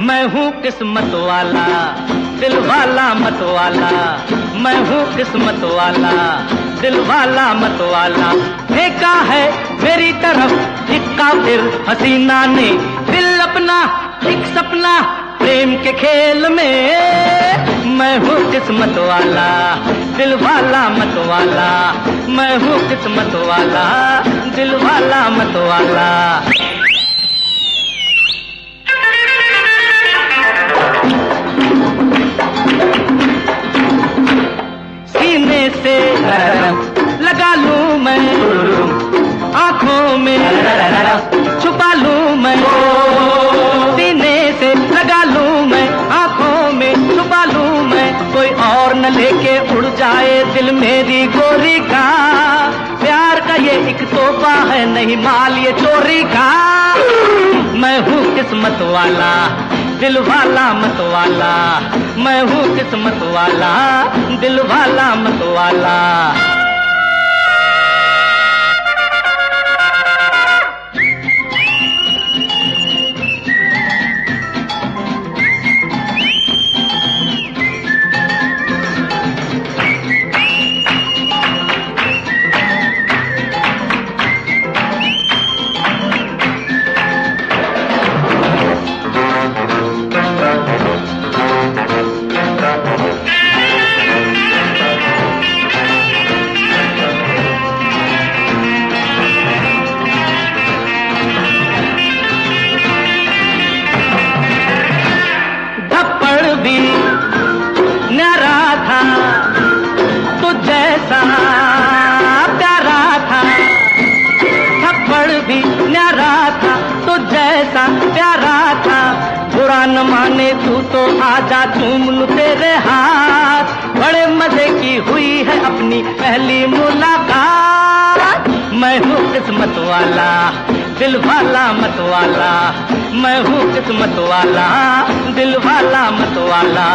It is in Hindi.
मैं हूँ किस्मत वाला, दिल वाला मत वाला। मैं हूँ किस्मत वाला, दिल वाला मत वाला। देखा है मेरी तरफ़ फिर हसीना ने दिल अपना, एक सपना प्रेम के खेल में। मैं हूँ किस्मत वाला, दिल वाला मत वाला। मैं हूँ किस्मत वाला, दिल वाला मत वाला। सीने से लगा लूँ मैं, आँखों में। उड़ जाए दिल मेरी गोरी का। प्यार का ये एक तोहफा है, नहीं माल ये चोरी का। मैं हूँ किस्मत वाला, दिल वाला मत वाला। मैं हूँ किस्मत वाला, दिल वाला मत वाला। बुरा न माने तू तो आजा झूम लू तेरे हाथ। बड़े मज़े की हुई है अपनी पहली मुलाकात। मैं हूँ किस्मत वाला, दिल वाला मत वाला। मैं हूँ किस्मत वाला, दिल वाला मत वाला।